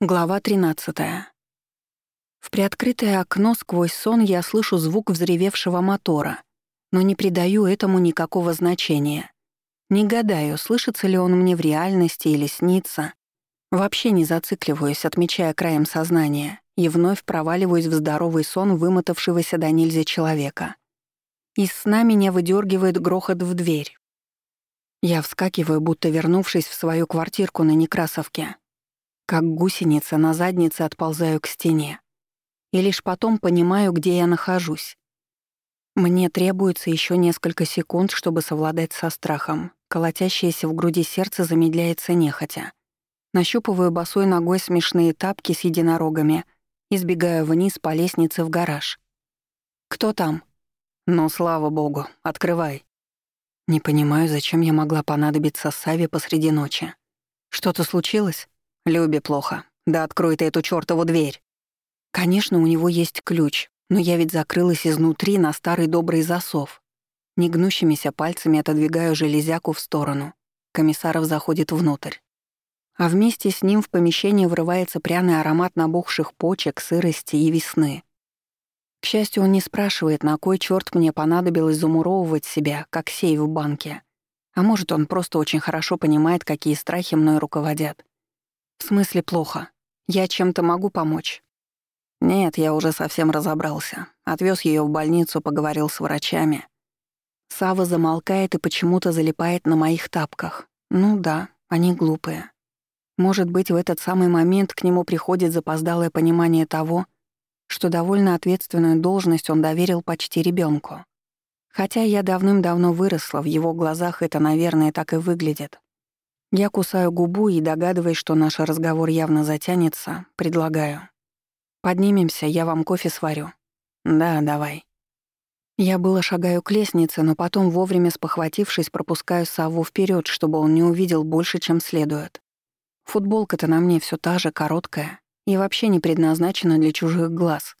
Глава 13. В приоткрытое окно сквозь сон я слышу звук взревевшего мотора, но не придаю этому никакого значения. Не гадаю, слышится ли он мне в реальности или снится. Вообще не зацикливаюсь, отмечая краем сознания, и вновь проваливаюсь в здоровый сон вымотавшегося до нельзя человека. Из сна меня выдергивает грохот в дверь. Я вскакиваю, будто вернувшись в свою квартирку на Некрасовке, как гусеница на заднице отползаю к стене. И лишь потом понимаю, где я нахожусь. Мне требуется еще несколько секунд, чтобы совладать со страхом. Колотящееся в груди сердце замедляется нехотя. Нащупываю босой ногой смешные тапки с единорогами и сбегаю вниз по лестнице в гараж. «Кто там?» «Ну, слава богу, открывай». Не понимаю, зачем я могла понадобиться Саве посреди ночи. Что-то случилось? Любе плохо. Да открой ты эту чёртову дверь. Конечно, у него есть ключ, но я ведь закрылась изнутри на старый добрый засов. Негнущимися пальцами отодвигаю железяку в сторону. Комиссаров заходит внутрь. А вместе с ним в помещение врывается пряный аромат набухших почек, сырости и весны. К счастью, он не спрашивает, на кой чёрт мне понадобилось замуровывать себя, как сейф в банке. А может, он просто очень хорошо понимает, какие страхи мной руководят. «В смысле плохо? Я чем-то могу помочь?» «Нет, я уже совсем разобрался. Отвез ее в больницу, поговорил с врачами». Сава замолкает и почему-то залипает на моих тапках. Ну да, они глупые. Может быть, в этот самый момент к нему приходит запоздалое понимание того, что довольно ответственную должность он доверил почти ребенку. Хотя я давным-давно выросла, в его глазах это, наверное, так и выглядит. Я кусаю губу и, догадываясь, что наш разговор явно затянется, предлагаю. «Поднимемся, я вам кофе сварю». «Да, давай». Я было шагаю к лестнице, но потом, вовремя спохватившись, пропускаю Саву вперед, чтобы он не увидел больше, чем следует. Футболка-то на мне все та же, короткая, и вообще не предназначена для чужих глаз.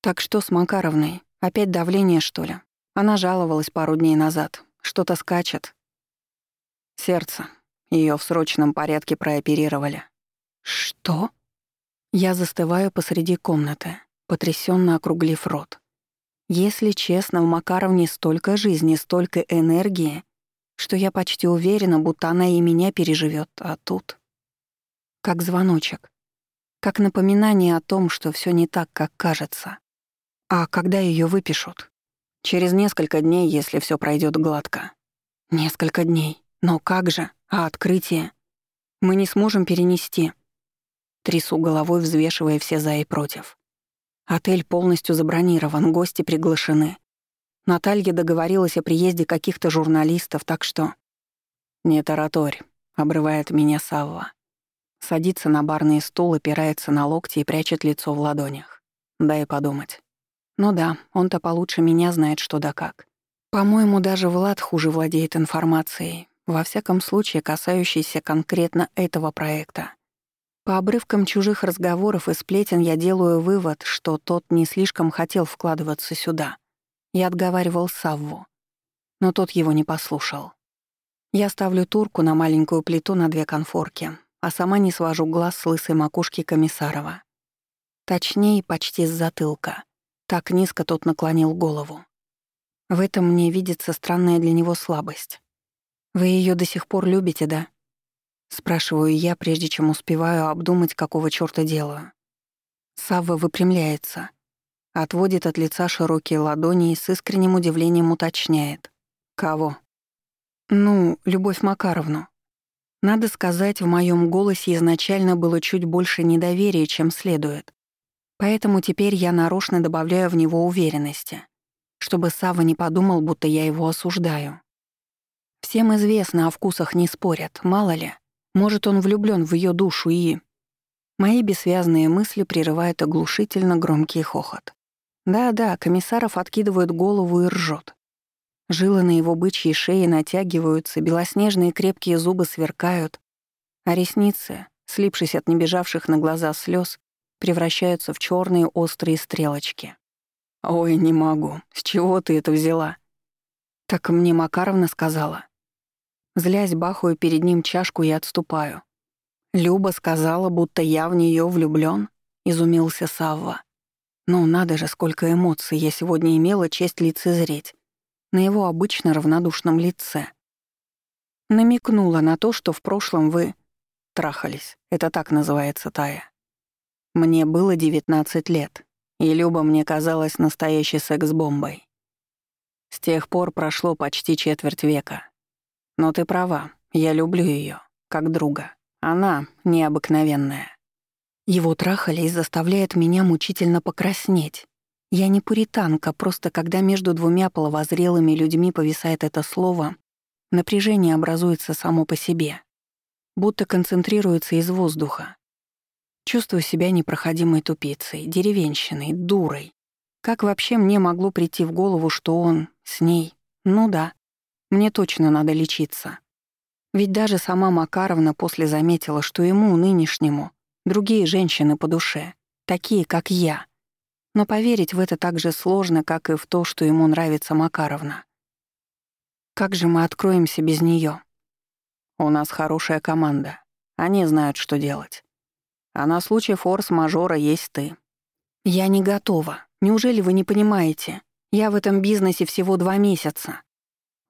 Так что с Макаровной? Опять давление, что ли? Она жаловалась пару дней назад. Что-то скачет. Сердце. Ее в срочном порядке прооперировали. Что? Я застываю посреди комнаты, потрясенно округлив рот. Если честно, в Макаровне столько жизни, столько энергии, что я почти уверена, будто она и меня переживет, а тут... Как звоночек. Как напоминание о том, что все не так, как кажется. А когда ее выпишут? Через несколько дней, если все пройдет гладко. Несколько дней. Но как же? А открытие? Мы не сможем перенести. Трясу головой, взвешивая все за и против. Отель полностью забронирован, гости приглашены. Наталья договорилась о приезде каких-то журналистов, так что... «Не тараторь», — обрывает меня Савва. Садится на барный стул, опирается на локти и прячет лицо в ладонях. Дай подумать. Ну да, он-то получше меня знает, что да как. По-моему, даже Влад хуже владеет информацией, во всяком случае касающийся конкретно этого проекта. По обрывкам чужих разговоров и сплетен я делаю вывод, что тот не слишком хотел вкладываться сюда. Я отговаривал Савву, но тот его не послушал. Я ставлю турку на маленькую плиту на две конфорки, а сама не свожу глаз с лысой макушки Комиссарова. Точнее, почти с затылка. Так низко тот наклонил голову. В этом мне видится странная для него слабость. «Вы ее до сих пор любите, да?» Спрашиваю я, прежде чем успеваю обдумать, какого чёрта делаю. Савва выпрямляется, отводит от лица широкие ладони и с искренним удивлением уточняет. «Кого?» «Ну, Любовь Макаровну». Надо сказать, в моем голосе изначально было чуть больше недоверия, чем следует. Поэтому теперь я нарочно добавляю в него уверенности, чтобы Сава не подумал, будто я его осуждаю. Всем известно, о вкусах не спорят, мало ли. Может, он влюблён в её душу и... Мои бессвязные мысли прерывают оглушительно громкий хохот. Да-да, комиссаров откидывает голову и ржёт. Жилы на его бычьей шее натягиваются, белоснежные крепкие зубы сверкают, а ресницы, слипшись от небежавших на глаза слёз, превращаются в чёрные острые стрелочки. «Ой, не могу. С чего ты это взяла?» «Так мне Макаровна сказала». Злясь, бахаю перед ним чашку и отступаю. Люба сказала, будто я в нее влюблён, изумился Савва. Ну, надо же, сколько эмоций я сегодня имела честь лицезреть на его обычно равнодушном лице. Намекнула на то, что в прошлом вы трахались. Это так называется Тая. Мне было 19 лет, и Люба мне казалась настоящей секс-бомбой. С тех пор прошло почти четверть века. Но ты права, я люблю ее, как друга. Она необыкновенная. Его трахались заставляет меня мучительно покраснеть. Я не пуританка, просто когда между двумя половозрелыми людьми повисает это слово, напряжение образуется само по себе, будто концентрируется из воздуха. Чувствую себя непроходимой тупицей, деревенщиной, дурой. Как вообще мне могло прийти в голову, что он с ней? Ну да, мне точно надо лечиться. Ведь даже сама Макаровна после заметила, что ему, нынешнему, другие женщины по душе, такие, как я — но поверить в это так же сложно, как и в то, что ему нравится Макаровна. Как же мы откроемся без неё? У нас хорошая команда. Они знают, что делать. А на случай форс-мажора есть ты. Я не готова. Неужели вы не понимаете? Я в этом бизнесе всего два месяца.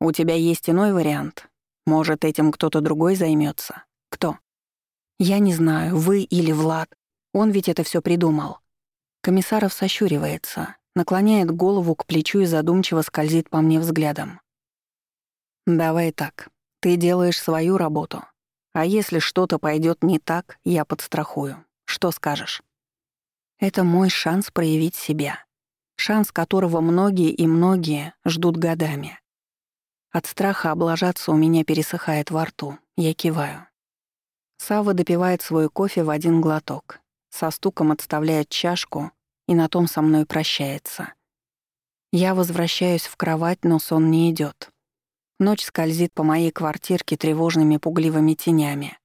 У тебя есть иной вариант. Может, этим кто-то другой займётся. Кто? Я не знаю, вы или Влад. Он ведь это всё придумал. Комиссаров сощуривается, наклоняет голову к плечу и задумчиво скользит по мне взглядом. «Давай так. Ты делаешь свою работу. А если что-то пойдет не так, я подстрахую. Что скажешь?» Это мой шанс проявить себя. Шанс, которого многие и многие ждут годами. От страха облажаться у меня пересыхает во рту. Я киваю. Сава допивает свой кофе в один глоток, со стуком отставляет чашку и на том со мной прощается. Я возвращаюсь в кровать, но сон не идет. Ночь скользит по моей квартирке тревожными пугливыми тенями.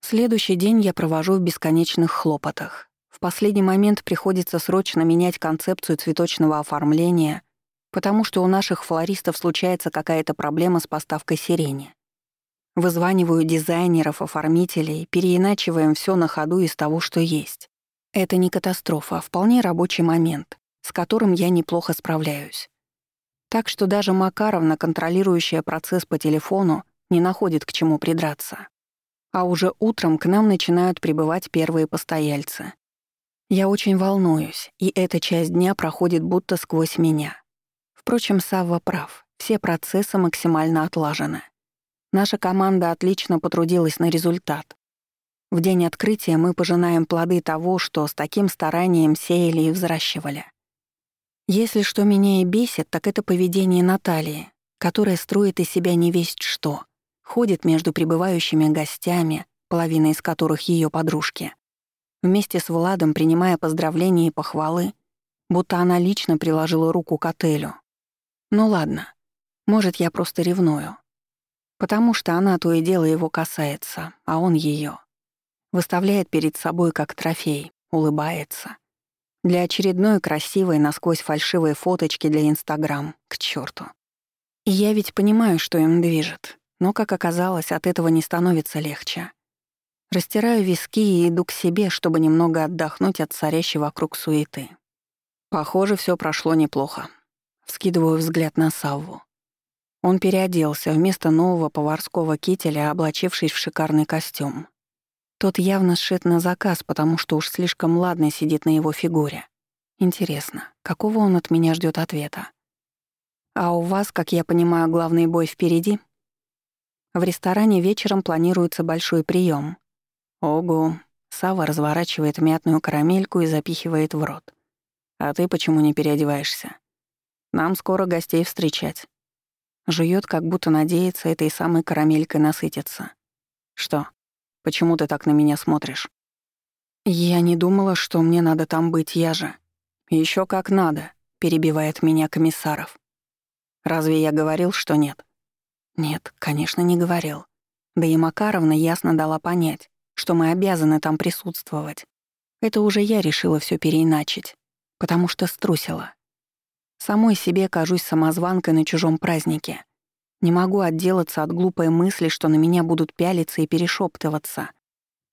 Следующий день я провожу в бесконечных хлопотах. В последний момент приходится срочно менять концепцию цветочного оформления, потому что у наших флористов случается какая-то проблема с поставкой сирени. Вызваниваю дизайнеров, оформителей, переиначиваем все на ходу из того, что есть. Это не катастрофа, а вполне рабочий момент, с которым я неплохо справляюсь. Так что даже Макаровна, контролирующая процесс по телефону, не находит к чему придраться. А уже утром к нам начинают прибывать первые постояльцы. Я очень волнуюсь, и эта часть дня проходит будто сквозь меня. Впрочем, Савва прав, все процессы максимально отлажены. Наша команда отлично потрудилась на результат. В день открытия мы пожинаем плоды того, что с таким старанием сеяли и взращивали. Если что меня и бесит, так это поведение Натальи, которая строит из себя не весть что, ходит между прибывающими гостями, половина из которых ее подружки, вместе с Владом принимая поздравления и похвалы, будто она лично приложила руку к отелю. Ну ладно, может, я просто ревную потому что она то и дело его касается, а он ее Выставляет перед собой как трофей, улыбается. Для очередной красивой, насквозь фальшивой фоточки для Инстаграм, к черту. И я ведь понимаю, что им движет, но, как оказалось, от этого не становится легче. Растираю виски и иду к себе, чтобы немного отдохнуть от царящей вокруг суеты. Похоже, все прошло неплохо. Вскидываю взгляд на Савву. Он переоделся вместо нового поварского кителя, облачившись в шикарный костюм. Тот явно сшит на заказ, потому что уж слишком ладно сидит на его фигуре. Интересно, какого он от меня ждет ответа? А у вас, как я понимаю, главный бой впереди? В ресторане вечером планируется большой прием. Ого, Сава разворачивает мятную карамельку и запихивает в рот. А ты почему не переодеваешься? Нам скоро гостей встречать. Жует, как будто надеется этой самой карамелькой насытиться. Что? Почему ты так на меня смотришь? Я не думала, что мне надо там быть, я же. Еще как надо, перебивает меня комиссаров. Разве я говорил, что нет? Нет, конечно, не говорил. Да и Макаровна ясно дала понять, что мы обязаны там присутствовать. Это уже я решила все переиначить, потому что струсила. Самой себе кажусь самозванкой на чужом празднике. Не могу отделаться от глупой мысли, что на меня будут пялиться и перешептываться.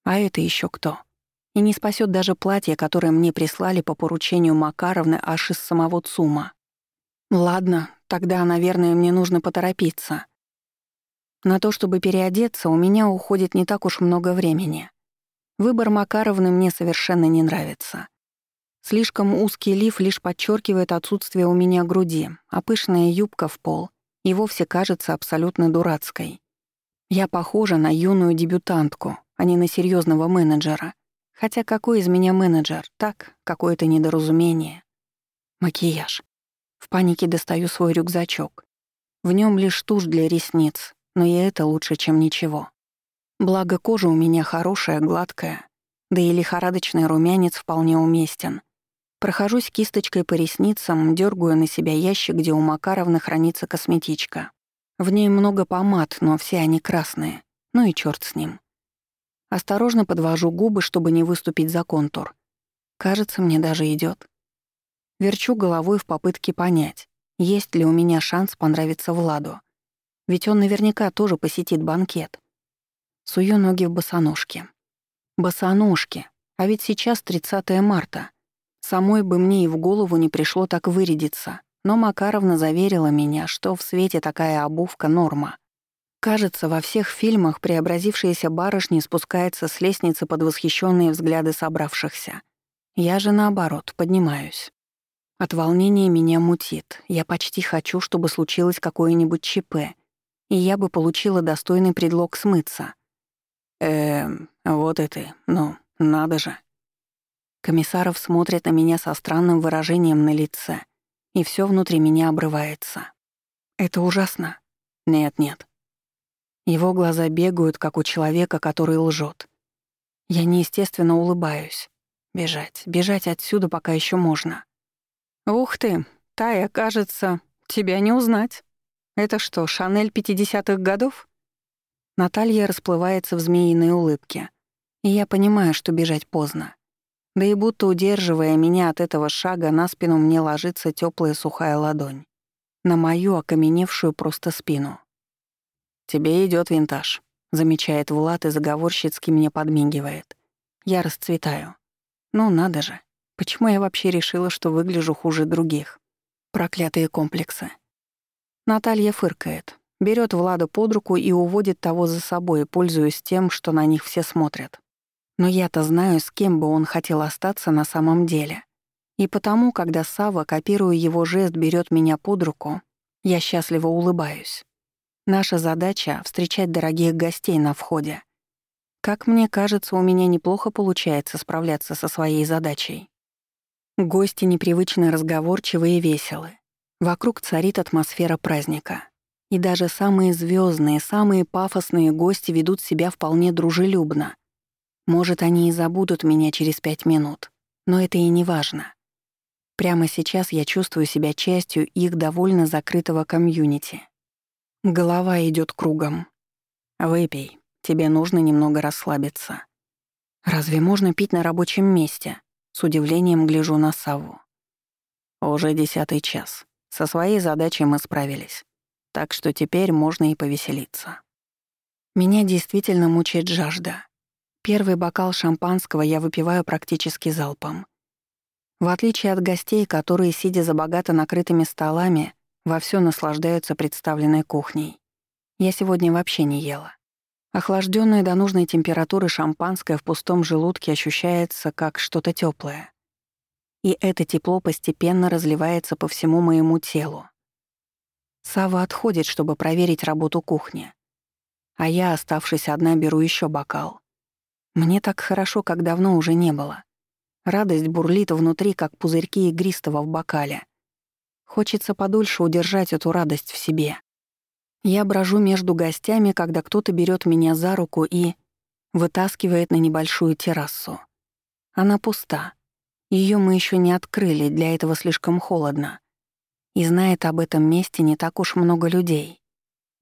А это еще кто? И не спасет даже платье, которое мне прислали по поручению Макаровны аж из самого ЦУМа. Ладно, тогда, наверное, мне нужно поторопиться. На то, чтобы переодеться, у меня уходит не так уж много времени. Выбор Макаровны мне совершенно не нравится. Слишком узкий лиф лишь подчеркивает отсутствие у меня груди, а пышная юбка в пол и вовсе кажется абсолютно дурацкой. Я похожа на юную дебютантку, а не на серьезного менеджера. Хотя какой из меня менеджер? Так, какое-то недоразумение. Макияж. В панике достаю свой рюкзачок. В нем лишь тушь для ресниц, но и это лучше, чем ничего. Благо кожа у меня хорошая, гладкая, да и лихорадочный румянец вполне уместен. Прохожусь кисточкой по ресницам, дергаю на себя ящик, где у Макаровны хранится косметичка. В ней много помад, но все они красные. Ну и черт с ним. Осторожно подвожу губы, чтобы не выступить за контур. Кажется, мне даже идет. Верчу головой в попытке понять, есть ли у меня шанс понравиться Владу. Ведь он наверняка тоже посетит банкет. Сую ноги в босоножки. Босоножки. А ведь сейчас 30 марта. Самой бы мне и в голову не пришло так вырядиться, но Макаровна заверила меня, что в свете такая обувка — норма. Кажется, во всех фильмах преобразившаяся барышня спускается с лестницы под восхищенные взгляды собравшихся. Я же, наоборот, поднимаюсь. От волнения меня мутит. Я почти хочу, чтобы случилось какое-нибудь ЧП, и я бы получила достойный предлог смыться. Эм, вот это, ну, надо же. Комиссаров смотрит на меня со странным выражением на лице, и все внутри меня обрывается. Это ужасно. Нет-нет. Его глаза бегают, как у человека, который лжет. Я неестественно улыбаюсь. Бежать, бежать отсюда пока еще можно. Ух ты, Тая, кажется, тебя не узнать. Это что, Шанель 50-х годов? Наталья расплывается в змеиной улыбке. И я понимаю, что бежать поздно. Да и будто удерживая меня от этого шага, на спину мне ложится теплая сухая ладонь. На мою окаменевшую просто спину. «Тебе идет винтаж», — замечает Влад и заговорщицки мне подмигивает. Я расцветаю. Ну, надо же. Почему я вообще решила, что выгляжу хуже других? Проклятые комплексы. Наталья фыркает, берет Влада под руку и уводит того за собой, пользуясь тем, что на них все смотрят. Но я-то знаю, с кем бы он хотел остаться на самом деле. И потому, когда Сава, копируя его жест, берет меня под руку, я счастливо улыбаюсь. Наша задача — встречать дорогих гостей на входе. Как мне кажется, у меня неплохо получается справляться со своей задачей. Гости непривычно разговорчивые и веселы. Вокруг царит атмосфера праздника. И даже самые звездные, самые пафосные гости ведут себя вполне дружелюбно, может, они и забудут меня через пять минут, но это и не важно. Прямо сейчас я чувствую себя частью их довольно закрытого комьюнити. Голова идет кругом. «Выпей, тебе нужно немного расслабиться». «Разве можно пить на рабочем месте?» С удивлением гляжу на Саву. «Уже десятый час. Со своей задачей мы справились. Так что теперь можно и повеселиться». Меня действительно мучает жажда. Первый бокал шампанского я выпиваю практически залпом. В отличие от гостей, которые, сидя за богато накрытыми столами, вовсю наслаждаются представленной кухней. Я сегодня вообще не ела. Охлаждённое до нужной температуры шампанское в пустом желудке ощущается как что-то тёплое. И это тепло постепенно разливается по всему моему телу. Сава отходит, чтобы проверить работу кухни. А я, оставшись одна, беру ещё бокал. Мне так хорошо, как давно уже не было. Радость бурлит внутри, как пузырьки игристого в бокале. Хочется подольше удержать эту радость в себе. Я брожу между гостями, когда кто-то берет меня за руку и вытаскивает на небольшую террасу. Она пуста. Ее мы еще не открыли, для этого слишком холодно. И знает об этом месте не так уж много людей.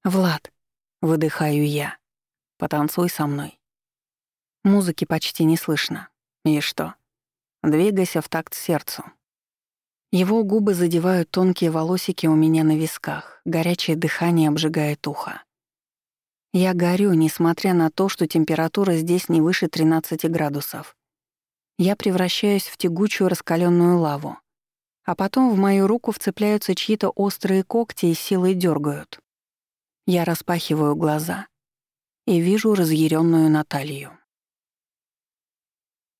«Влад», — выдыхаю я, — «потанцуй со мной». Музыки почти не слышно. И что? Двигайся в такт сердцу. Его губы задевают тонкие волосики у меня на висках, горячее дыхание обжигает ухо. Я горю, несмотря на то, что температура здесь не выше 13 градусов. Я превращаюсь в тягучую раскаленную лаву. А потом в мою руку вцепляются чьи-то острые когти и силой дергают. Я распахиваю глаза и вижу разъяренную Наталью.